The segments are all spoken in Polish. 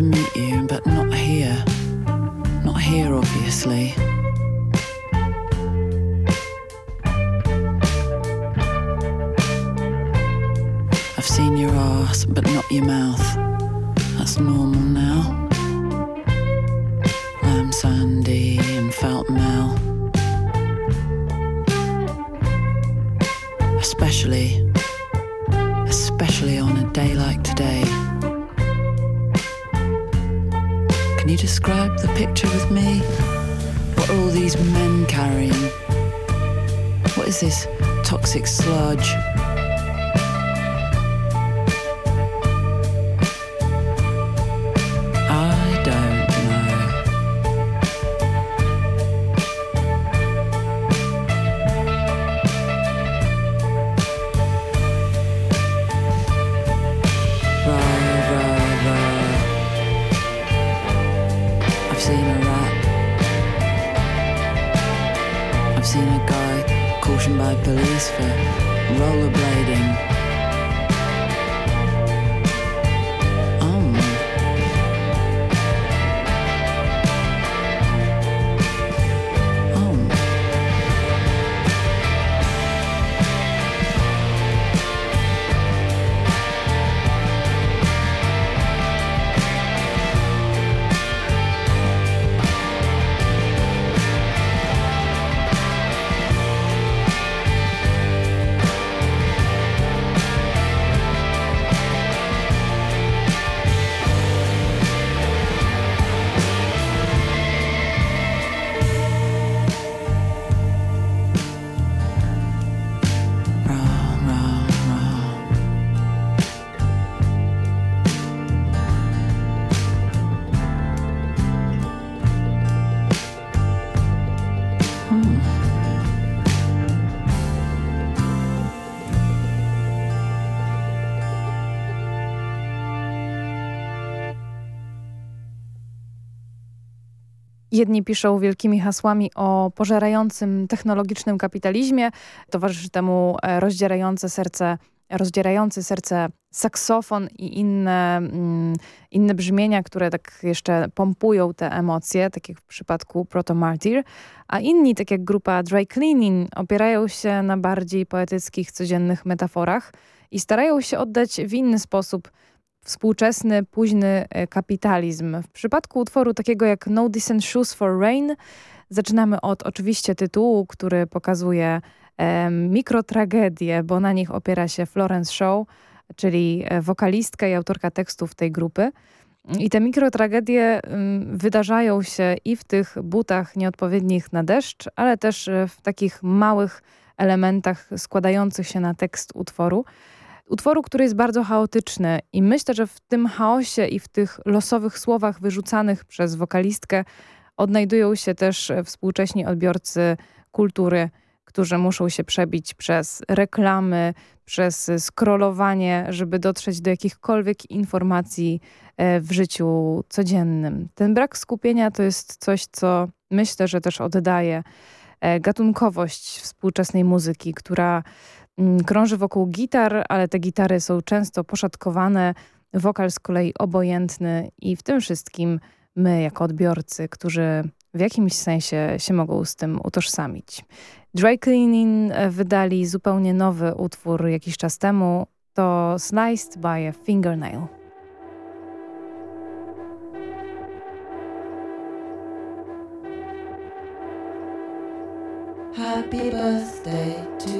to meet you, Jedni piszą wielkimi hasłami o pożerającym technologicznym kapitalizmie, towarzyszy temu e, rozdzierające serce, rozdzierający serce saksofon i inne, mm, inne brzmienia, które tak jeszcze pompują te emocje, tak jak w przypadku Proto Martyr, a inni, tak jak grupa Dry Cleaning, opierają się na bardziej poetyckich, codziennych metaforach i starają się oddać w inny sposób współczesny, późny e, kapitalizm. W przypadku utworu takiego jak No Decent Shoes for Rain zaczynamy od oczywiście tytułu, który pokazuje e, mikrotragedię, bo na nich opiera się Florence Shaw, czyli e, wokalistka i autorka tekstów tej grupy. I te mikrotragedie wydarzają się i w tych butach nieodpowiednich na deszcz, ale też e, w takich małych elementach składających się na tekst utworu utworu, który jest bardzo chaotyczny i myślę, że w tym chaosie i w tych losowych słowach wyrzucanych przez wokalistkę odnajdują się też współcześni odbiorcy kultury, którzy muszą się przebić przez reklamy, przez scrollowanie, żeby dotrzeć do jakichkolwiek informacji e, w życiu codziennym. Ten brak skupienia to jest coś, co myślę, że też oddaje e, gatunkowość współczesnej muzyki, która krąży wokół gitar, ale te gitary są często poszatkowane, wokal z kolei obojętny i w tym wszystkim my jako odbiorcy, którzy w jakimś sensie się mogą z tym utożsamić. Dry Cleaning e, wydali zupełnie nowy utwór jakiś czas temu. To Sliced by a Fingernail. Happy birthday to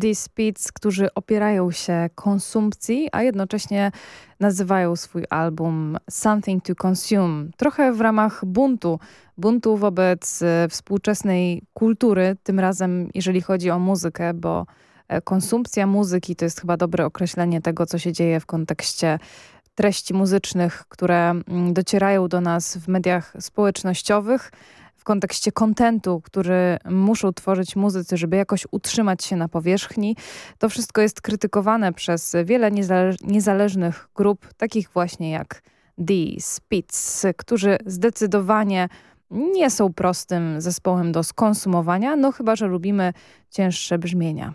These którzy opierają się konsumpcji, a jednocześnie nazywają swój album Something to Consume. Trochę w ramach buntu, buntu wobec e, współczesnej kultury, tym razem jeżeli chodzi o muzykę, bo e, konsumpcja muzyki to jest chyba dobre określenie tego, co się dzieje w kontekście treści muzycznych, które mm, docierają do nas w mediach społecznościowych, w kontekście kontentu, który muszą tworzyć muzycy, żeby jakoś utrzymać się na powierzchni. To wszystko jest krytykowane przez wiele niezależnych grup, takich właśnie jak The Spits, którzy zdecydowanie nie są prostym zespołem do skonsumowania, no chyba, że lubimy cięższe brzmienia.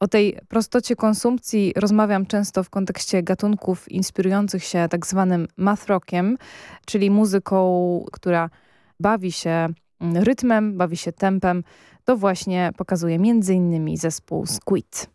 O tej prostocie konsumpcji rozmawiam często w kontekście gatunków inspirujących się tak zwanym math rockiem, czyli muzyką, która bawi się rytmem, bawi się tempem. To właśnie pokazuje innymi zespół Squid.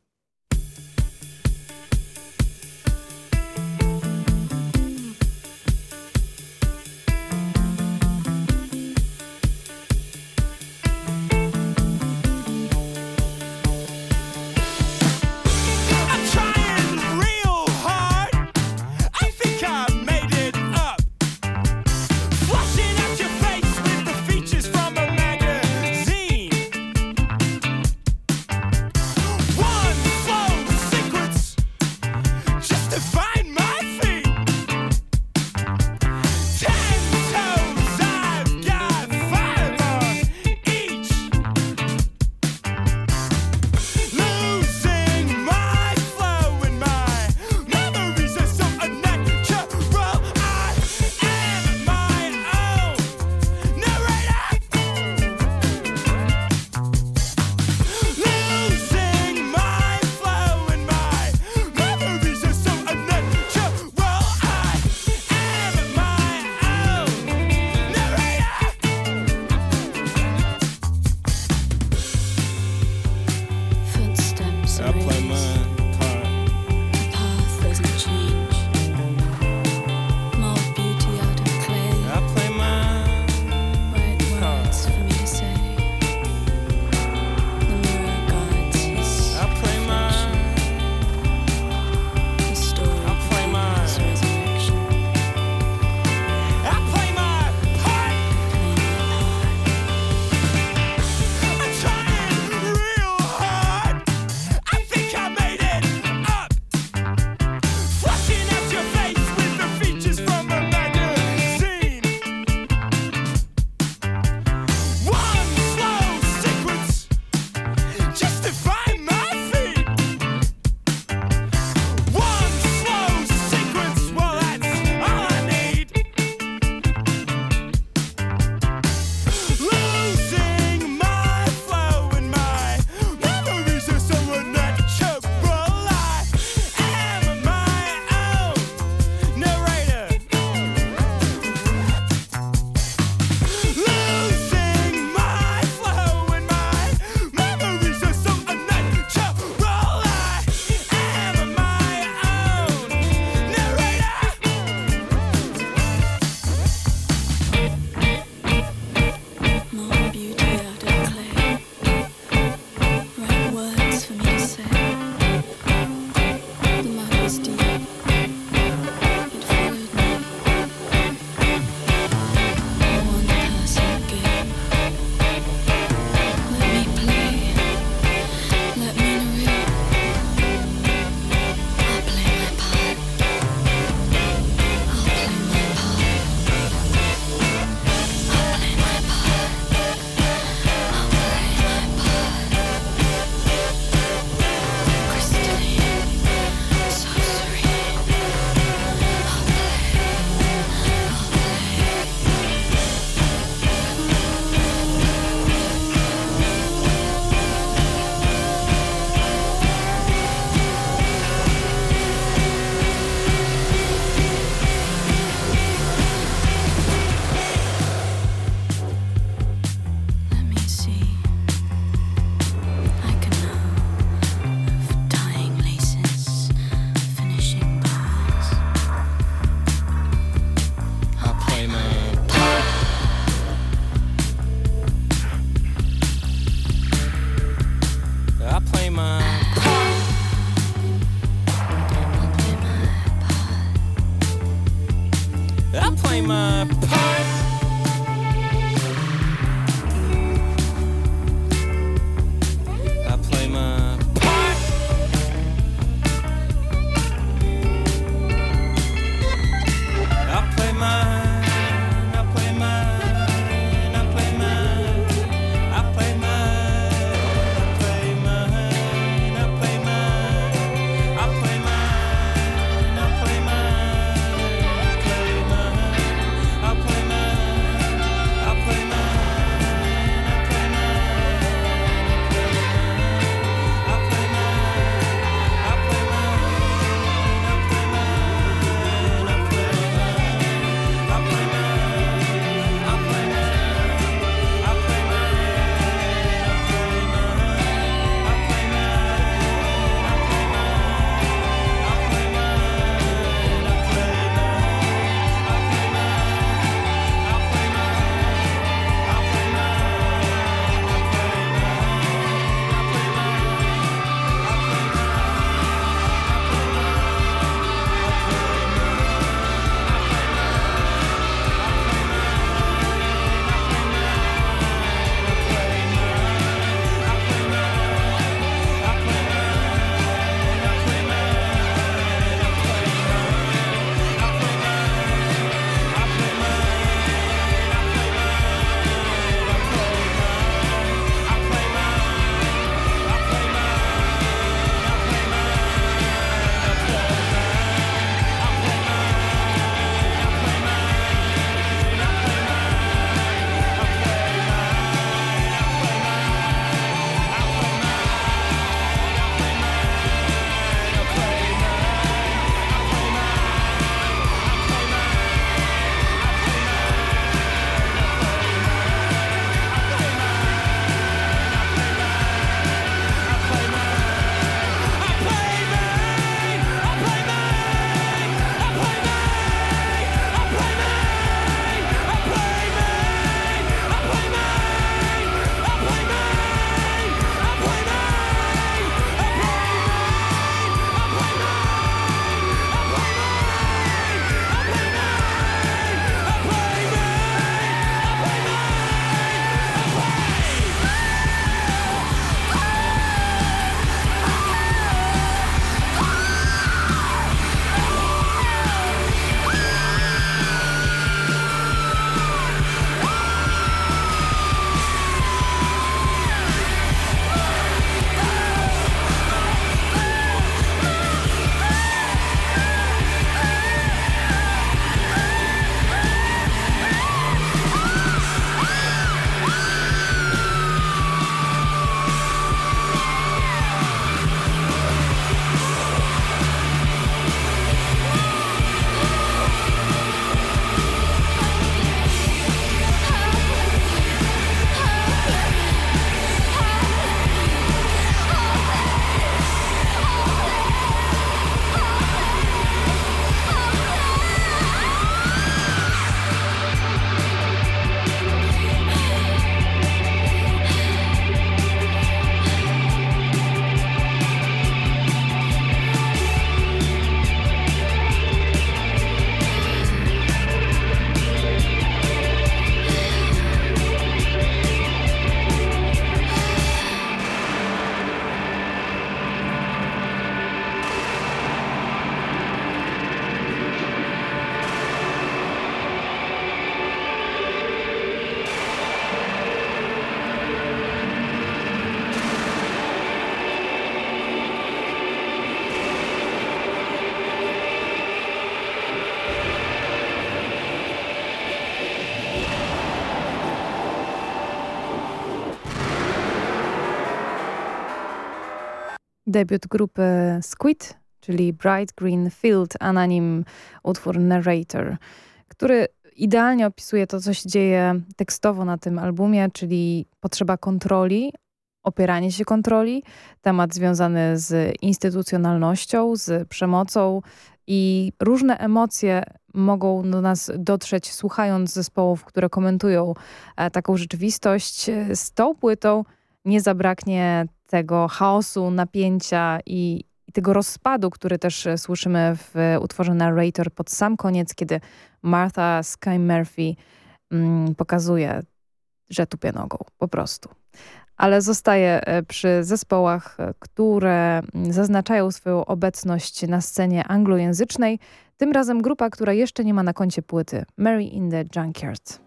Debiut grupy Squid, czyli Bright Green Field, a na nim utwór Narrator, który idealnie opisuje to, co się dzieje tekstowo na tym albumie, czyli potrzeba kontroli, opieranie się kontroli, temat związany z instytucjonalnością, z przemocą i różne emocje mogą do nas dotrzeć słuchając zespołów, które komentują e, taką rzeczywistość. Z tą płytą nie zabraknie tego chaosu, napięcia i, tego rozpadu, który też słyszymy w utworze Narrator pod sam koniec, kiedy Martha Sky Murphy mm, pokazuje, że tupie nogą, po prostu. Ale zostaje e, przy zespołach, e, które mm, zaznaczają swoją obecność na scenie anglojęzycznej. Tym razem grupa, która jeszcze nie ma na koncie płyty. Mary in the Junkyard.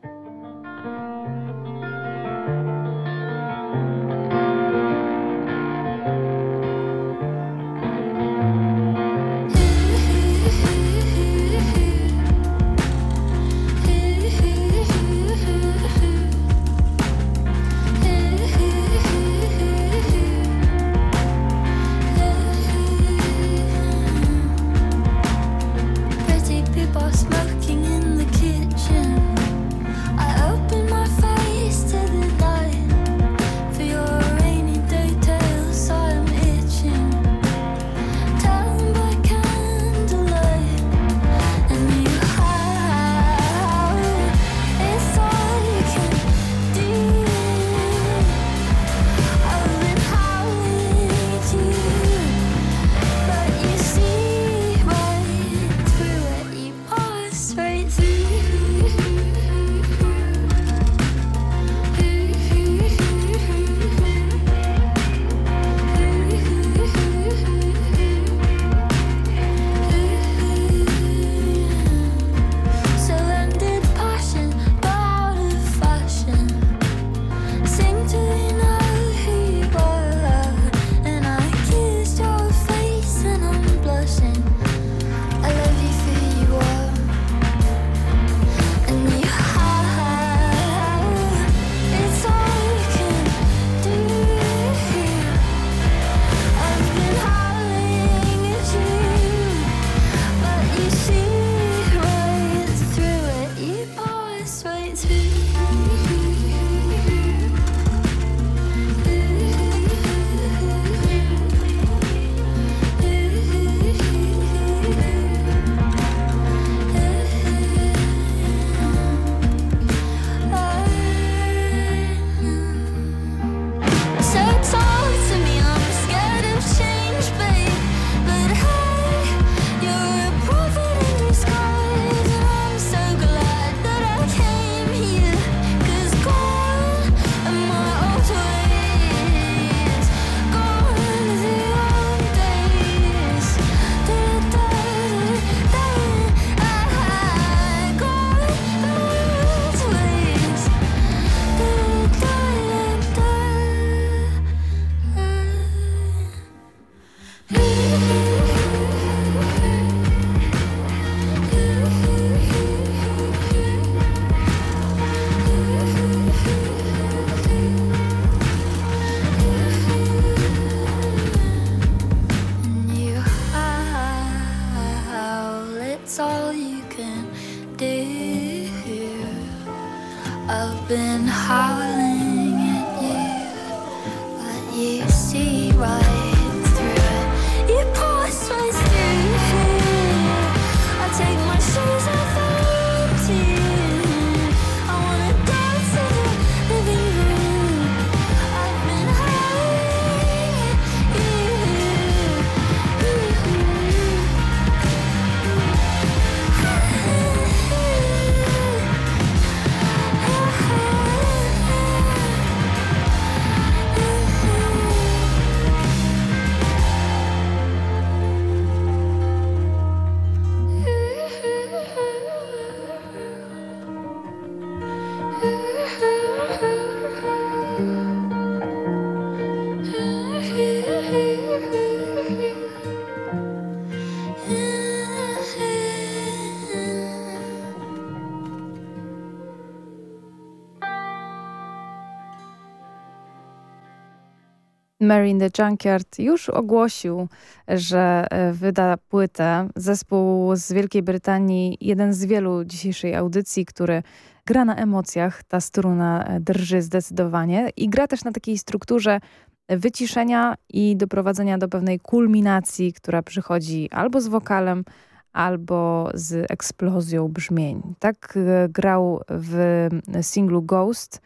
Mary in the Junkyard już ogłosił, że e, wyda płytę. Zespół z Wielkiej Brytanii, jeden z wielu dzisiejszej audycji, który gra na emocjach. Ta struna e, drży zdecydowanie i gra też na takiej strukturze wyciszenia i doprowadzenia do pewnej kulminacji, która przychodzi albo z wokalem, albo z eksplozją brzmień. Tak e, grał w singlu Ghost,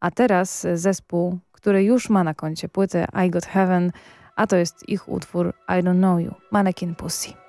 a teraz zespół który już ma na koncie płytę I Got Heaven, a to jest ich utwór I Don't Know You, Mannequin Pussy.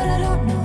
but I don't know.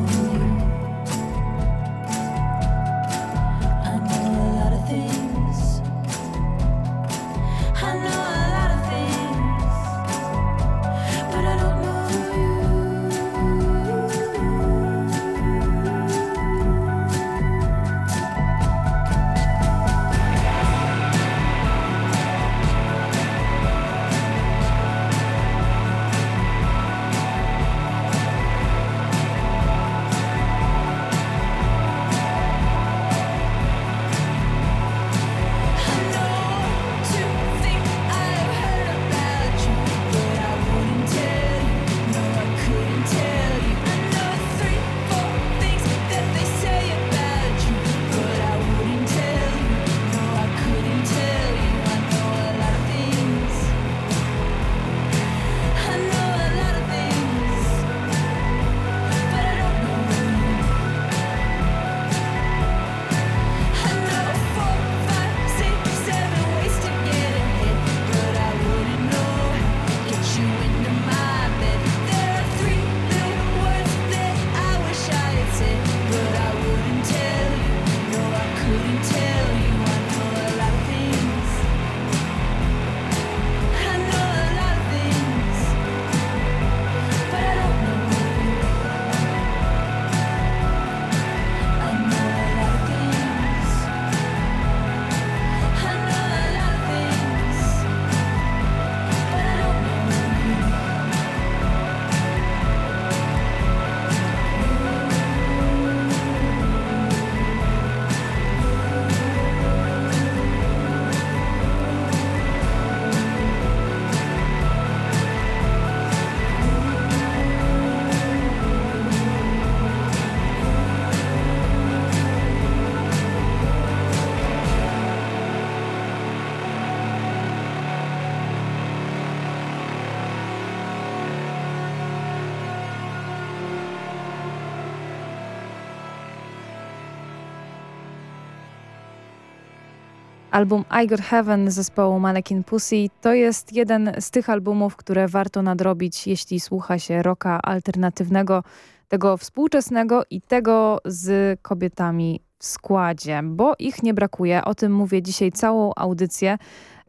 Album I Got Heaven zespołu Mannequin Pussy to jest jeden z tych albumów, które warto nadrobić, jeśli słucha się rocka alternatywnego, tego współczesnego i tego z kobietami w składzie, bo ich nie brakuje. O tym mówię dzisiaj całą audycję.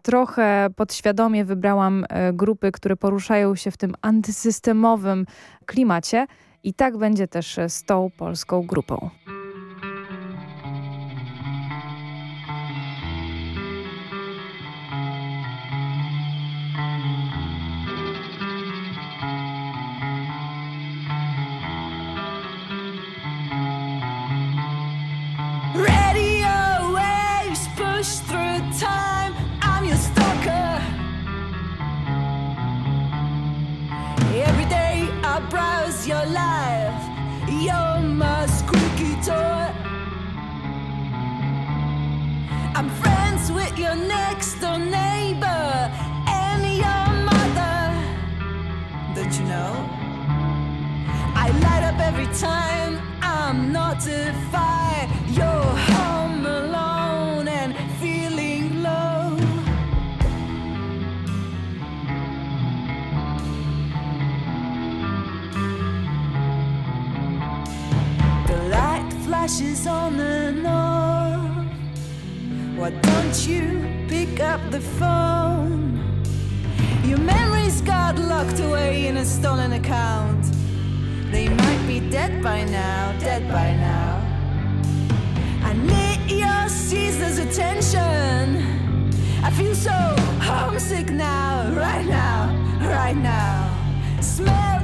Trochę podświadomie wybrałam e, grupy, które poruszają się w tym antysystemowym klimacie i tak będzie też z tą polską grupą. Your next door neighbor and your mother. Don't you know? I light up every time I'm notified you're home alone and feeling low. The light flashes on and off. Why don't you pick up the phone? Your memories got locked away in a stolen account. They might be dead by now, dead by now. I need your ceaseless attention. I feel so homesick now, right now, right now. Smell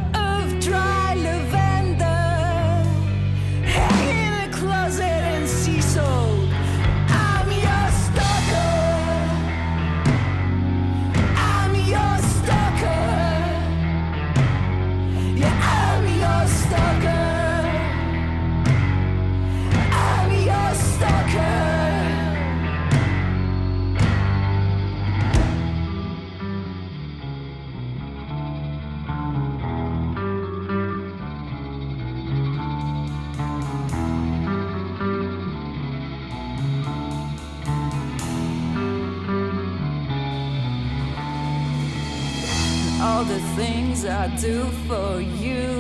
all the things I do for you,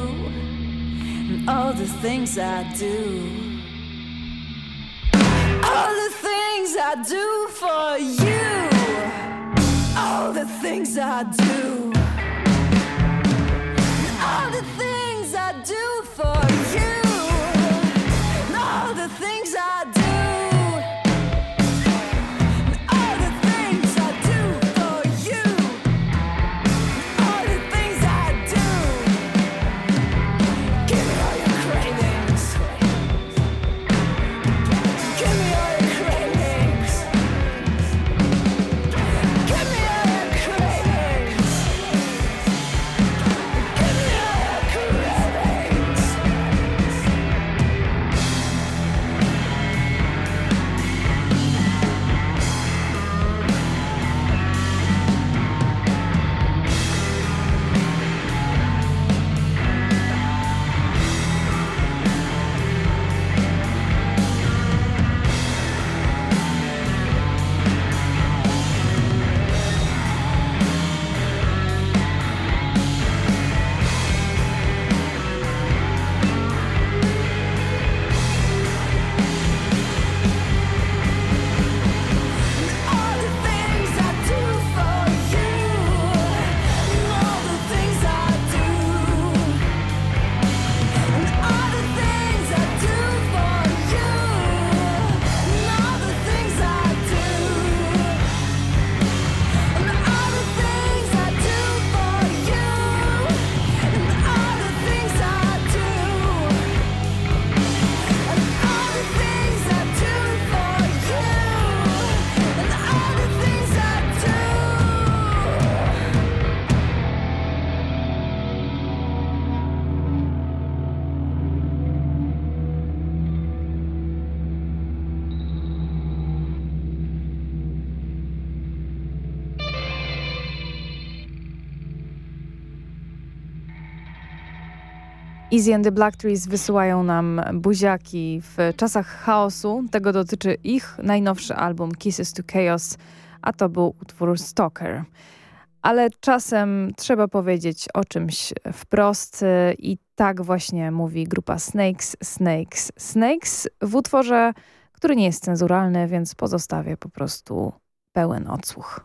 and all the things I do, all the things I do for you, all the things I do, Easy and the Black Trees wysyłają nam buziaki w czasach chaosu. Tego dotyczy ich najnowszy album Kisses to Chaos, a to był utwór Stalker. Ale czasem trzeba powiedzieć o czymś wprost i tak właśnie mówi grupa Snakes, Snakes, Snakes w utworze, który nie jest cenzuralny, więc pozostawię po prostu pełen odsłuch.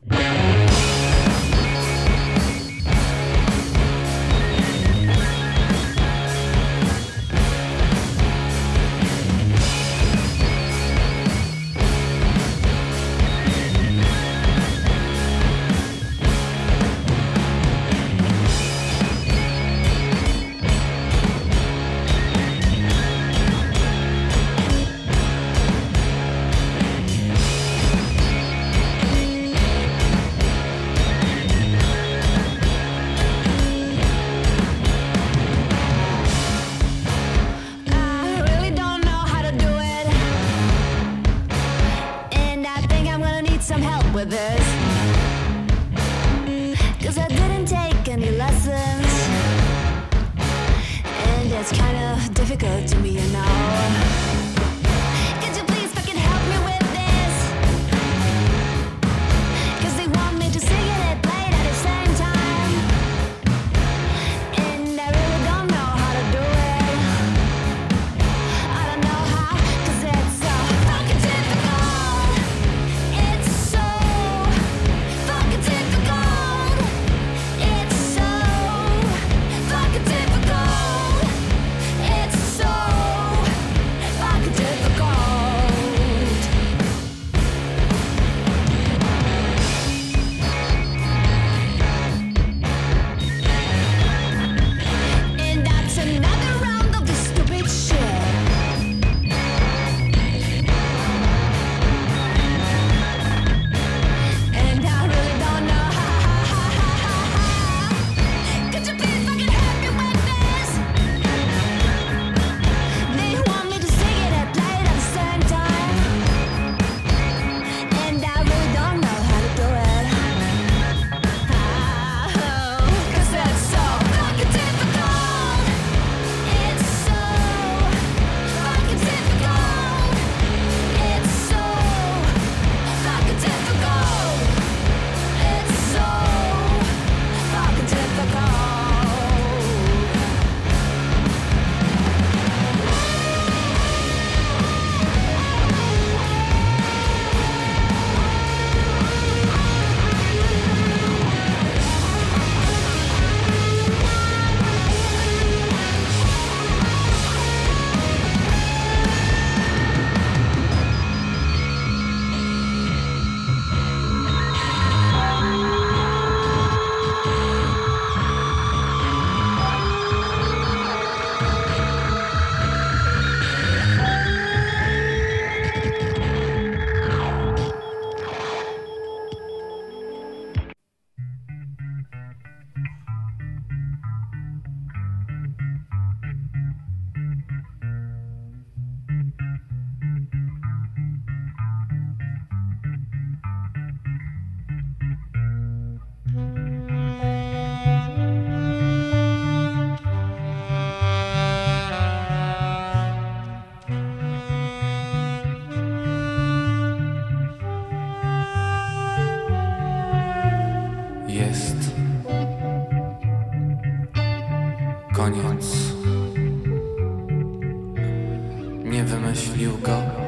nie wymyślił go.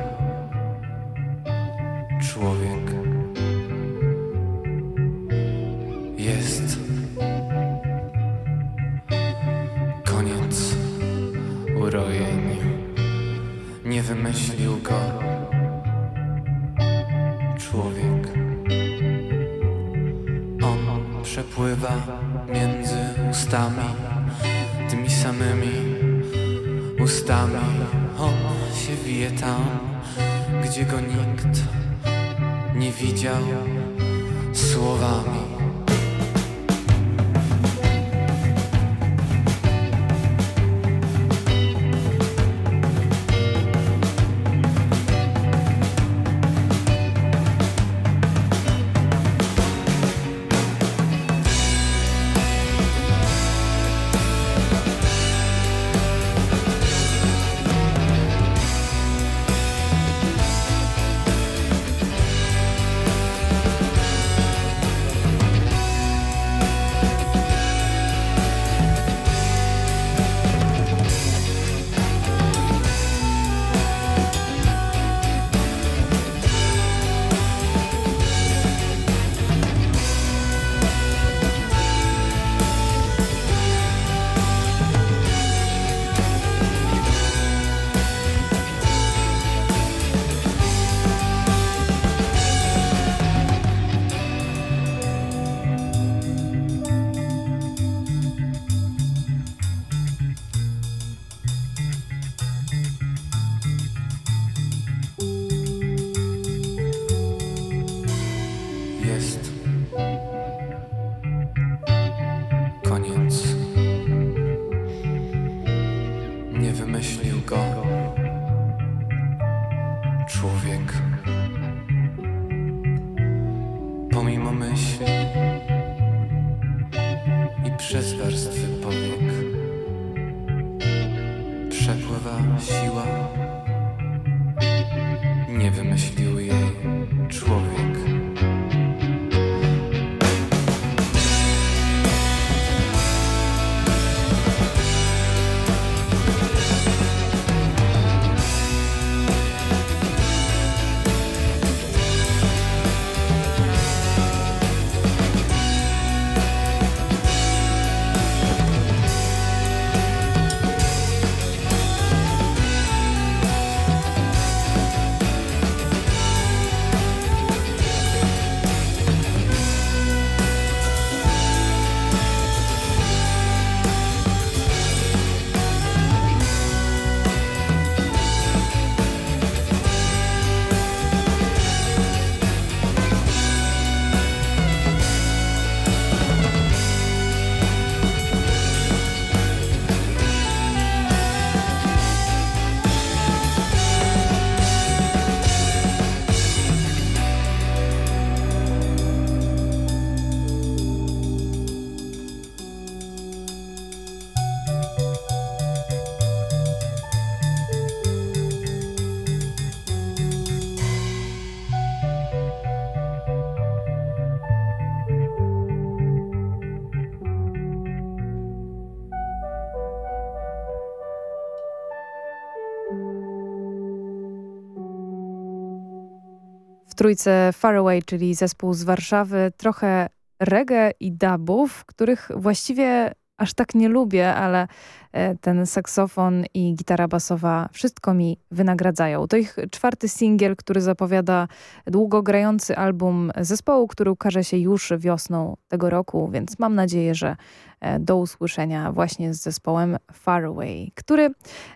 Trójce Faraway, czyli zespół z Warszawy, trochę reggae i dubów, których właściwie aż tak nie lubię, ale e, ten saksofon i gitara basowa wszystko mi wynagradzają. To ich czwarty singiel, który zapowiada długo grający album zespołu, który ukaże się już wiosną tego roku, więc mam nadzieję, że e, do usłyszenia właśnie z zespołem Faraway, który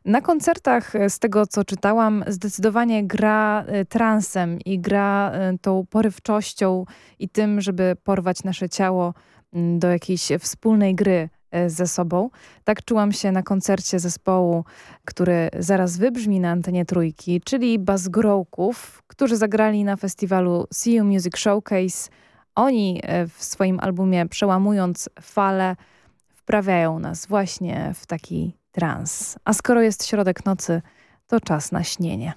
na koncertach e, z tego co czytałam zdecydowanie gra transem i gra tą porywczością i tym, żeby porwać nasze ciało do jakiejś wspólnej gry ze sobą. Tak czułam się na koncercie zespołu, który zaraz wybrzmi na antenie trójki, czyli Bazgrołków, którzy zagrali na festiwalu See You Music Showcase. Oni e, w swoim albumie Przełamując fale wprawiają nas właśnie w taki trans. A skoro jest środek nocy, to czas na śnienie.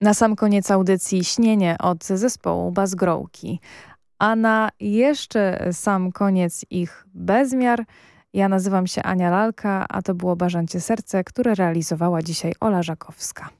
Na sam koniec audycji śnienie od zespołu Bazgrołki. A na jeszcze sam koniec ich bezmiar ja nazywam się Ania Lalka, a to było Barzancie Serce, które realizowała dzisiaj Ola Żakowska.